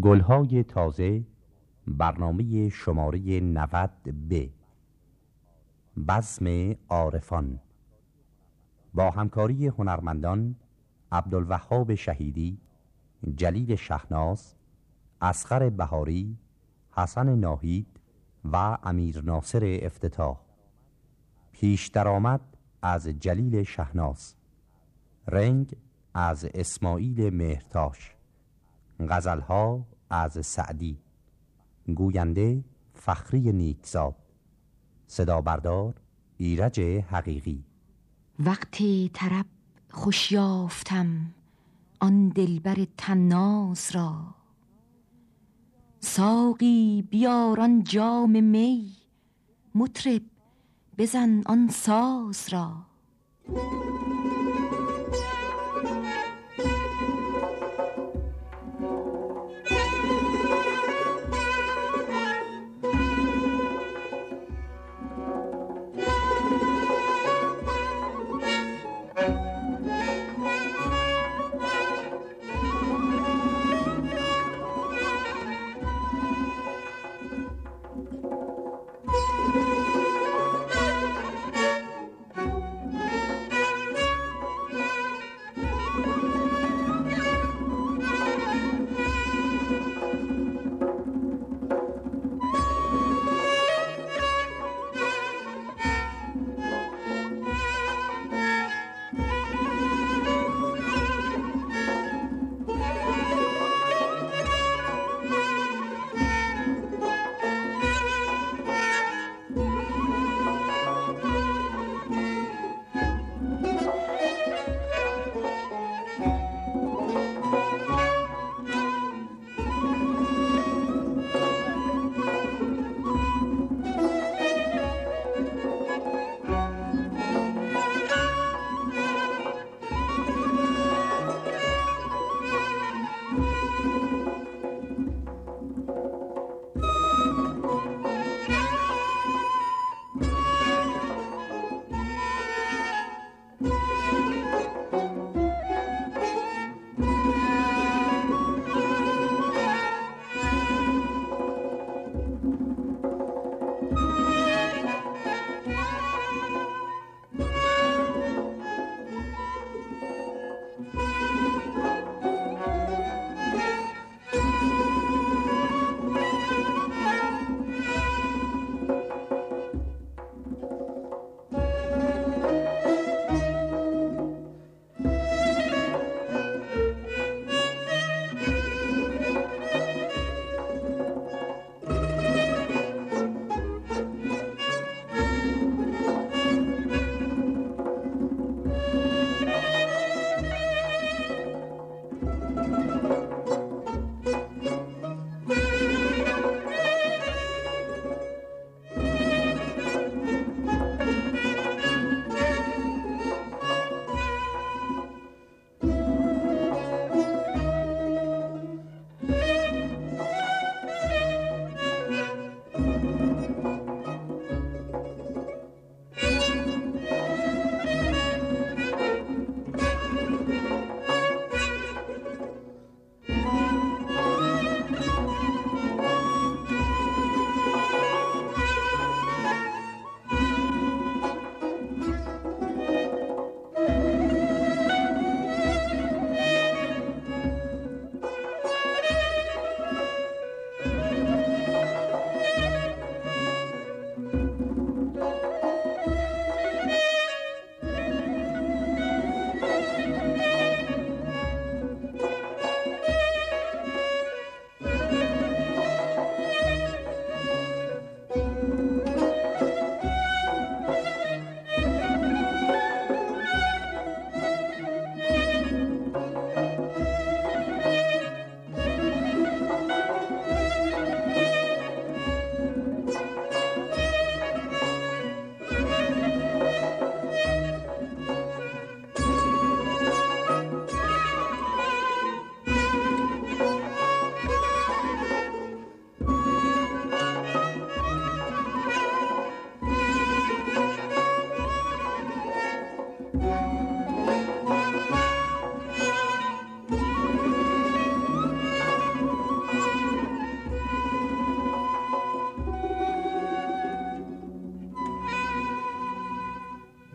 گلهای تازه برنامه شماره 90 ب. بزم عارفان. با همکاری هنرمندان عبدالوهاب شهیدی جلیل شهناز اسخر بهاری حسن ناهید و امیر ناصر افتتاح. پیش درآمد از جلیل شهناز. رنگ از اسماعیل مهرتاش. غزلها از سعدی. گوینده فخری نیکزاد. صدا بردار ایرج حقیقی. وقتی طرب خوش یافتم آن دلبر تناز را. ساقی بیاران جام می مطرب بزن آن ساز را.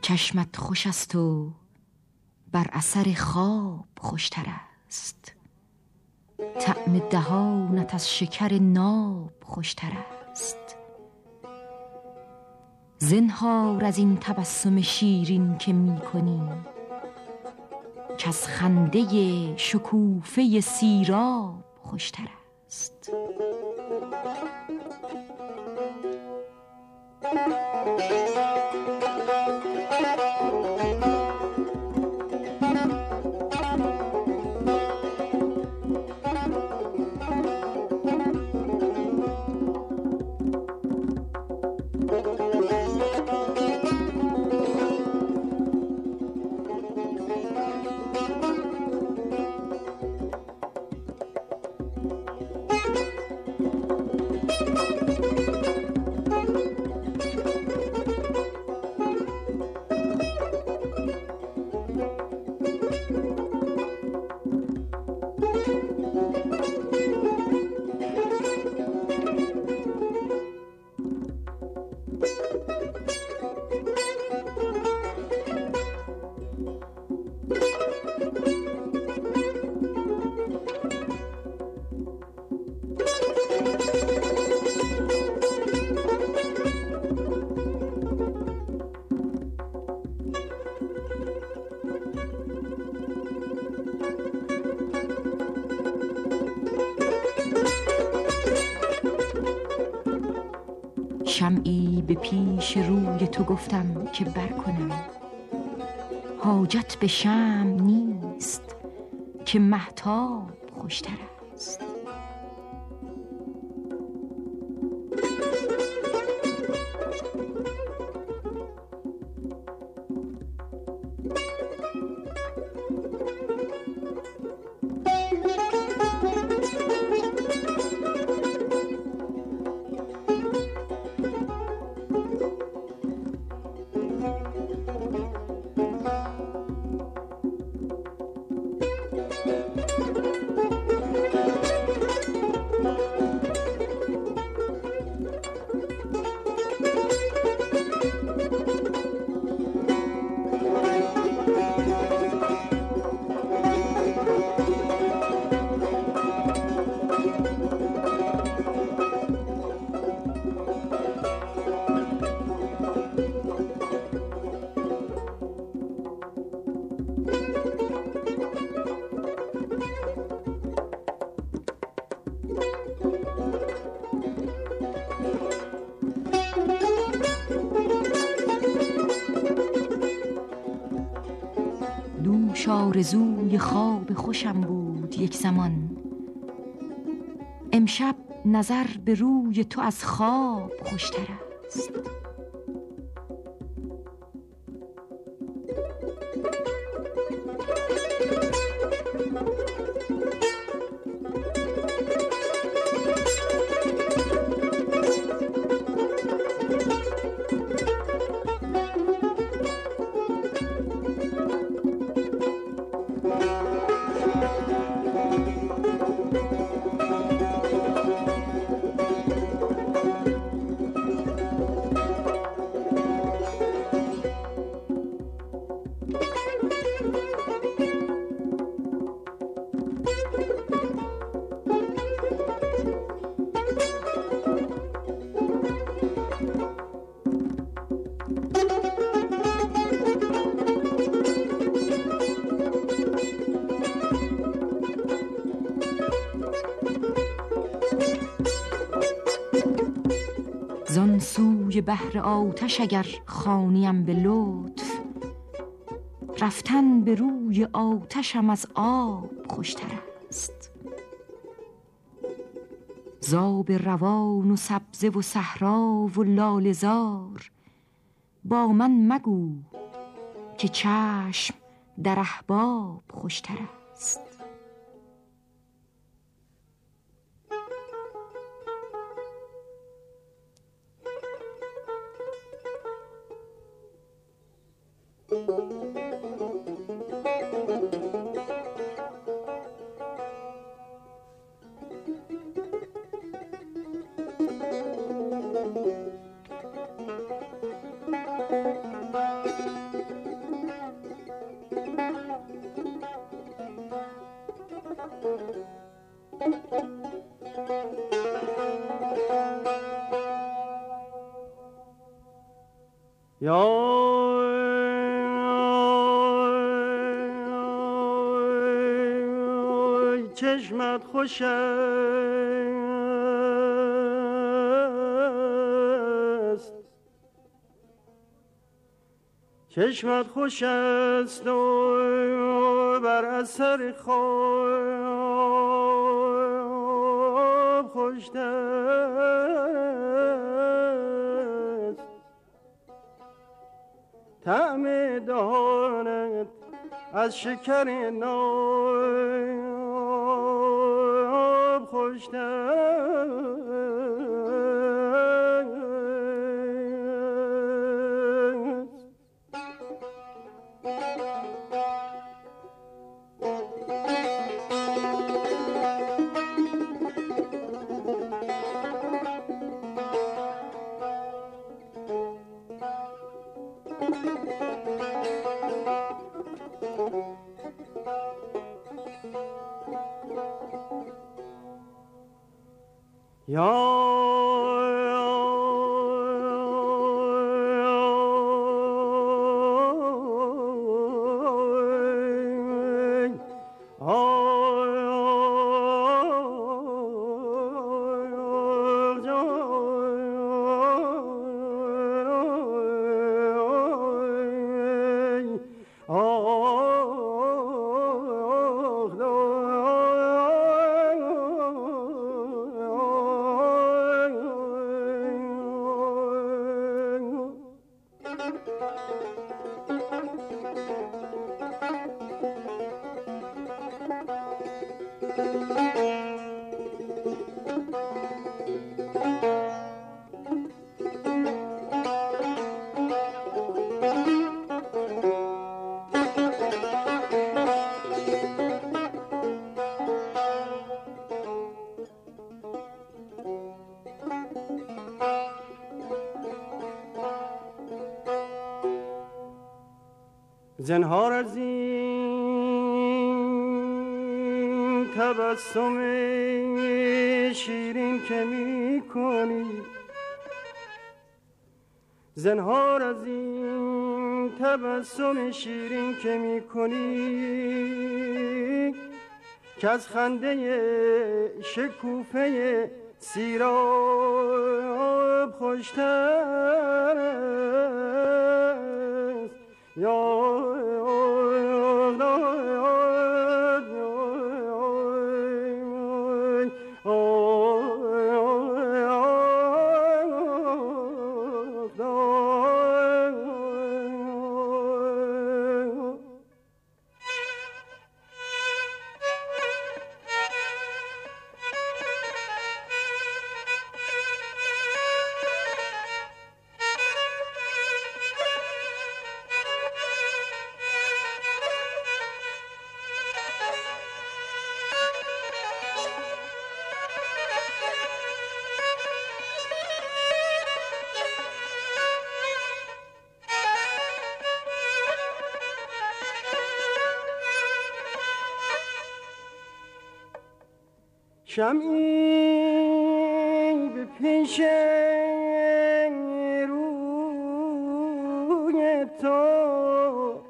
چشمت خوش است و بر اثر خواب خوشتر است. طعم دهانت از شکر ناب خوشتر است. زنهار از این تبسم شیرین که می کنی که از خنده شکوفه سیراب خوشتر است. که برکنم. حاجت به شم نیست که محتاب خوشتر آرزوی خواب خوشم بود یک زمان. امشب نظر به روی تو از خواب خوشتر است. سوی بحر آتش اگر خانیم به لطف رفتن به روی آتشم از آب خوشتر است. زاب روان و سبزه و صحرا و لالزار با من مگو که چشم در احباب خوشتر است. Ja چشمت خوش است چشمت خوش است و بر اثر خواب خوش است طعم دهانت از شکر نای Georgetown. Ja, زنهار از تبسم شیرین که می کنی زنهار از این تبسم شیرین که می کنی که از خنده شکوفه سیراب خوشتر است. یا شمعی به پیش روی تو.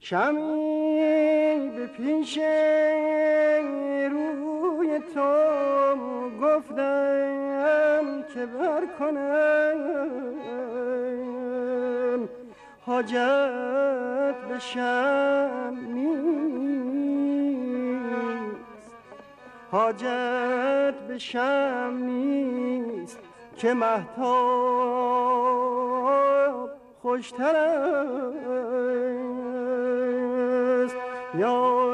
شمعی به پیش روی تو. گفتم که بر کنم حاجت به حاجت به شم نیست که محتاب خوشتر است. یا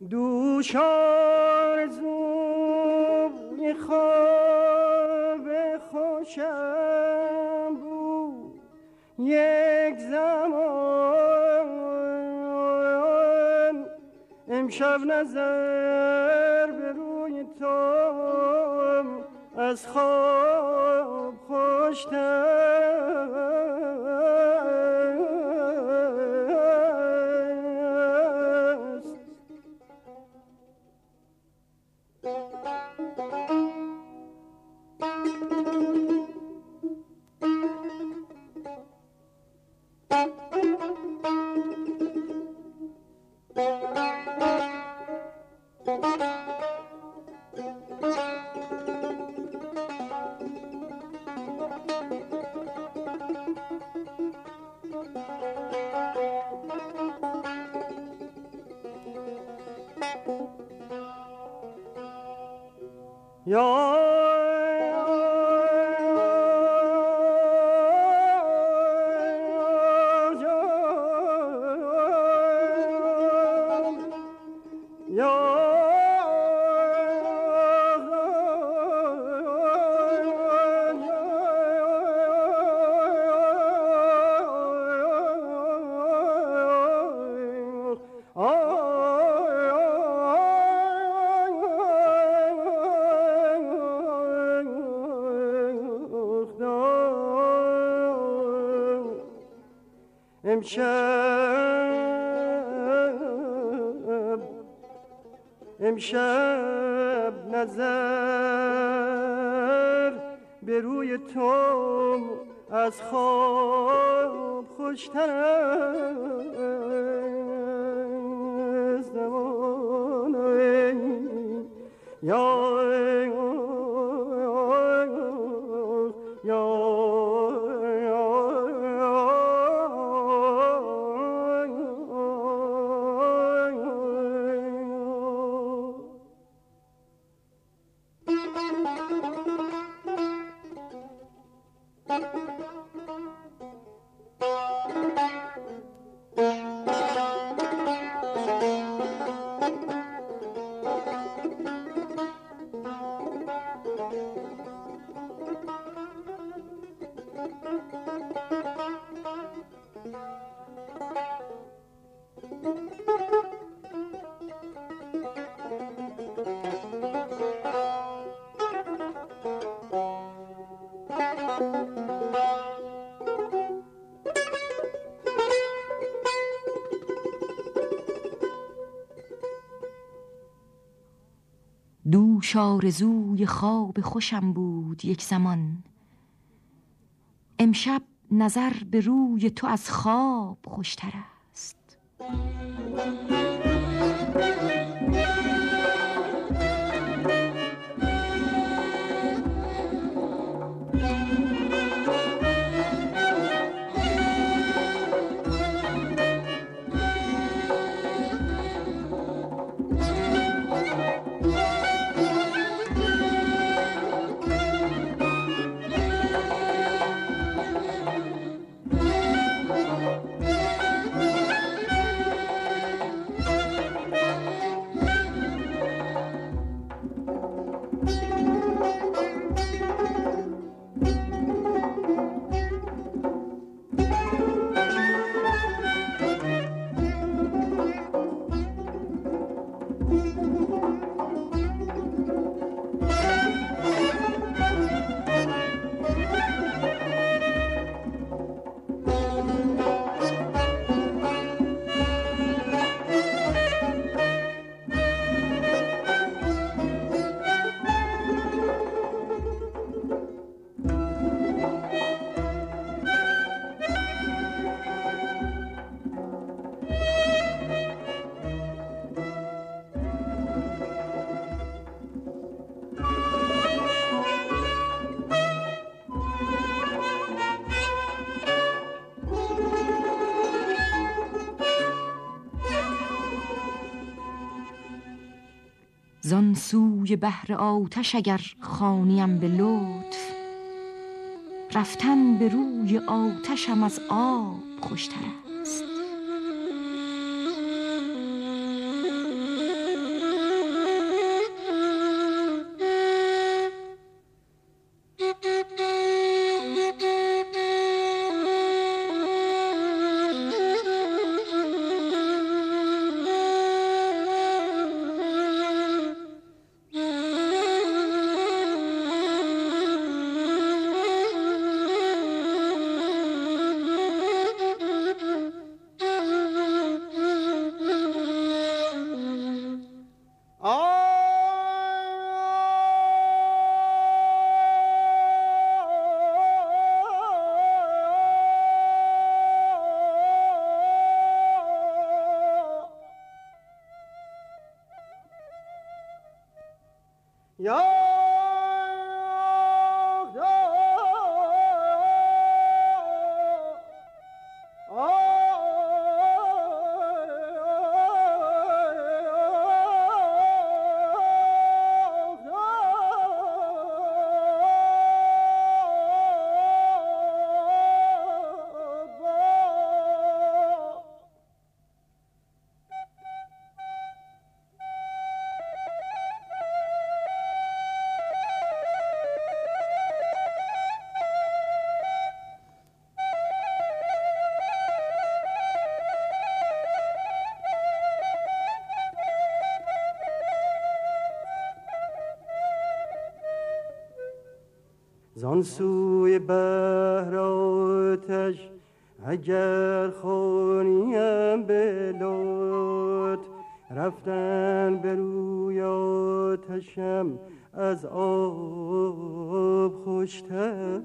دوشار زوی خواب خوشم بود. یک زمان امشب نظر به روی تو از خواب خوشتر 야 امشب امشب نظر به روی تو از خواب خوشتر از یا دوش آرزوی خواب خوشم بود یک زمان. امشب نظر به روی تو از خواب خوشتر است. زان سوی بحر آتش اگر خانیم به لطف رفتن به روی آتشم از آب خوشتر زان سوی بهر آتش اگر خونیم به رفتن به روی آتشم از آب خوشتر.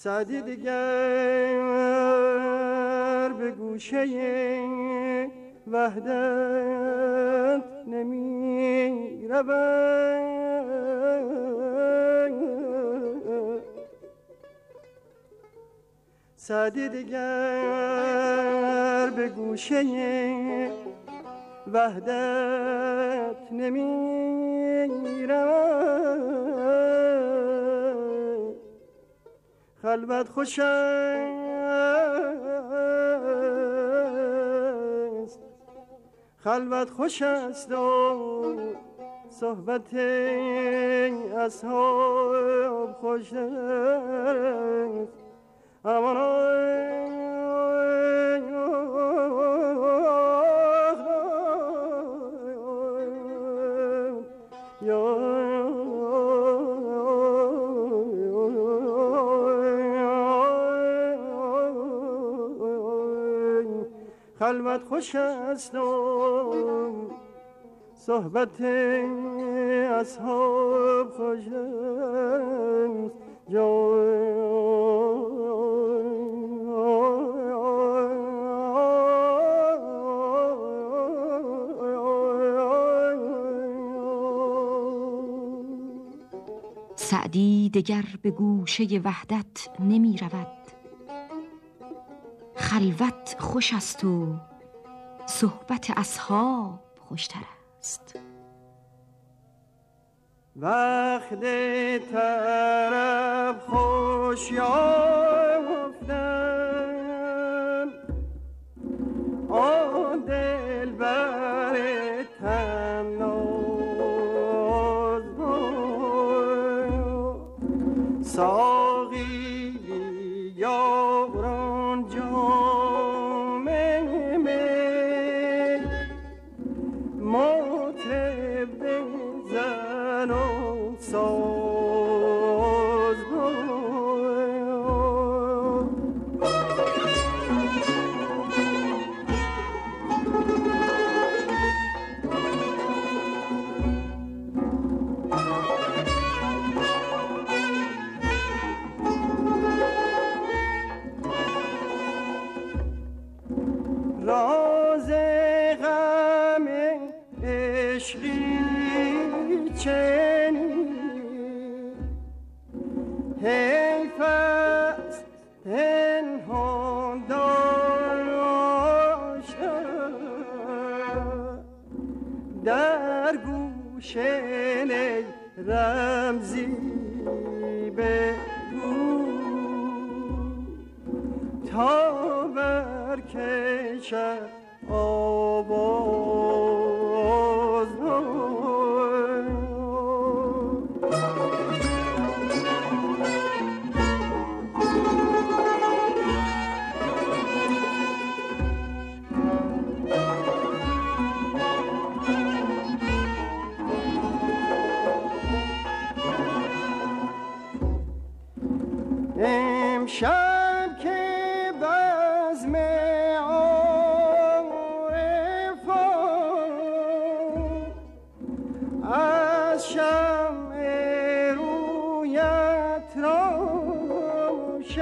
سعدی دیگر به گوشه وحدت نمی سعدی دیگر به گوشه وحدت نمی خلوت خوش است خلوت خوش است و صحبت اصحاب خوش است امان خلوت خوش است و صحبت اصحاب خوش است. سعدی دگر به گوشه وحدت نمی رود. خلوت خوش است و صحبت اصحاب خوشتر است. وقت طرف خوش نی رویت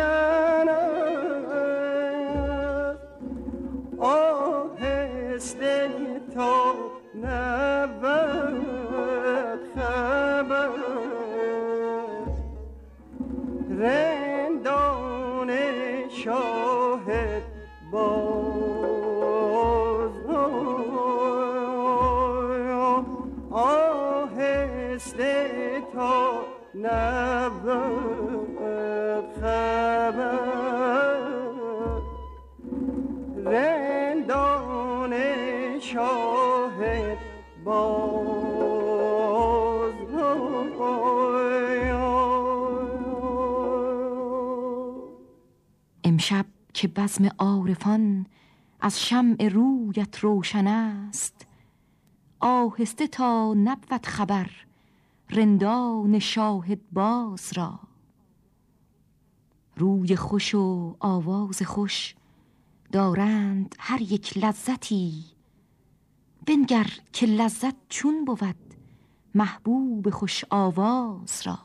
که بزم عارفان از شمع رویت روشن است. آهسته تا نبود خبر رندان شاهد باز را. روی خوش و آواز خوش دارند هر یک لذتی. بنگر که لذت چون بود محبوب خوش آواز را.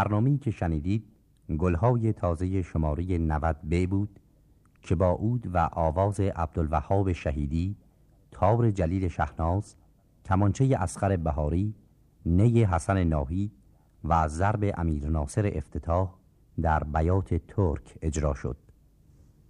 برنامه‌ای که شنیدید گلهای تازه شماره 90 ب بود که با اود و آواز عبدالوهاب شهیدی تار جلیل شهناز کمانچه اسخر بهاری نی حسن ناهی و ضرب امیر ناصر افتتاح در بیات ترک اجرا شد.